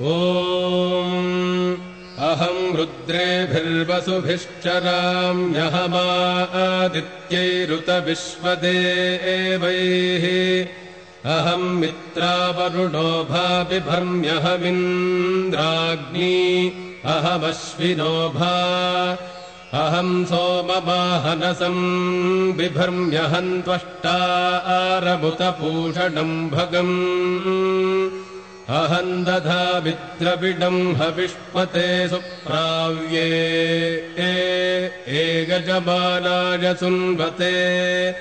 ॐ अहम् रुद्रेभिर्वसुभिश्चराम्यहमा आदित्यैरुत विश्वदेवैः अहम् मित्रावरुणो भाबिभर्म्यहमिन्द्राग्नी अहमश्विनो भा अहम् सोमवाहनसम् बिभर्म्यहम् त्वष्टा आरमुतपूषणम् भगम् अहम् दधा विद्रविडम् हविष्पते सुप्राव्ये। एगजमानाय सुन्वते।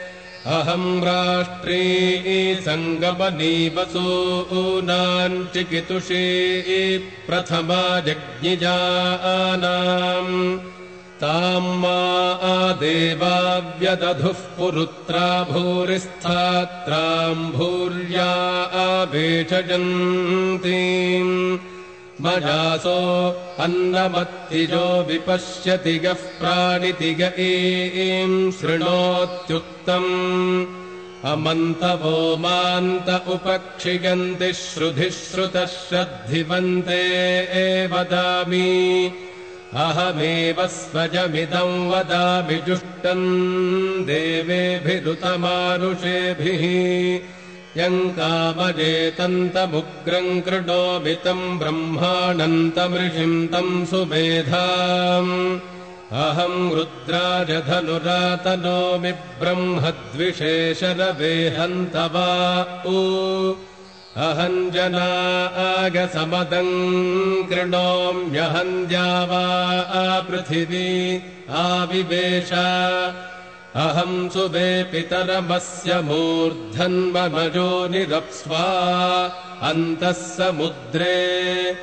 अहम् राष्ट्री सङ्गमनीवसूनाम् चिकितुषी प्रथमा जज्ञिजानाम् ताम् मा आदेवाव्यदधुः पुरुत्रा भूरिस्थात्राम् भूर्या आवेशयन्तीम् मजासो अन्नमत्तिजो विपश्यति गः प्राणितिग ईम् शृणोत्युक्तम् अमन्तवो मान्त उपक्षिगन्ति श्रुधिः श्रुतः श्रद्धिवन्ते वदामि अहमेव स्वजमिदम् देवेभिरुतमानुषेभिः। यम् कामजेतन्तमुग्रम् कृणोमितम् ब्रह्माणन्तमृषिम् तम् सुमेधाम्। अहम् रुद्राजधनुरातनोमि ब्रह्मद्विषेशरवेहन्त वा ऊ अहम् जना आगसमदम् कृणोम्यहम् द्यावा आपृथिवी आविवेश। अहम् सुबे पितरमस्य मूर्धन्ममजो निरप्स्वा अन्तः समुद्रे।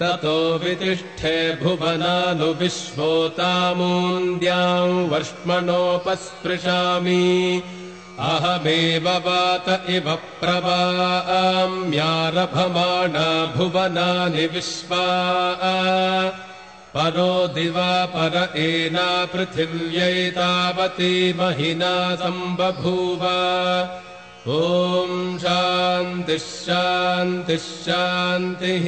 ततो वितिष्ठे भुवनानुविश्वोतामून्द्याम् वर्ष्मणोपस्पृशामि अहमेव वात इव प्रवाम्यारभमाणा भुवनानि विश्वा। परो दिवा पर एना पृथिव्यै तावती महिना सम्बभूव। ॐ शान्तिः शान्तिः शान्तिः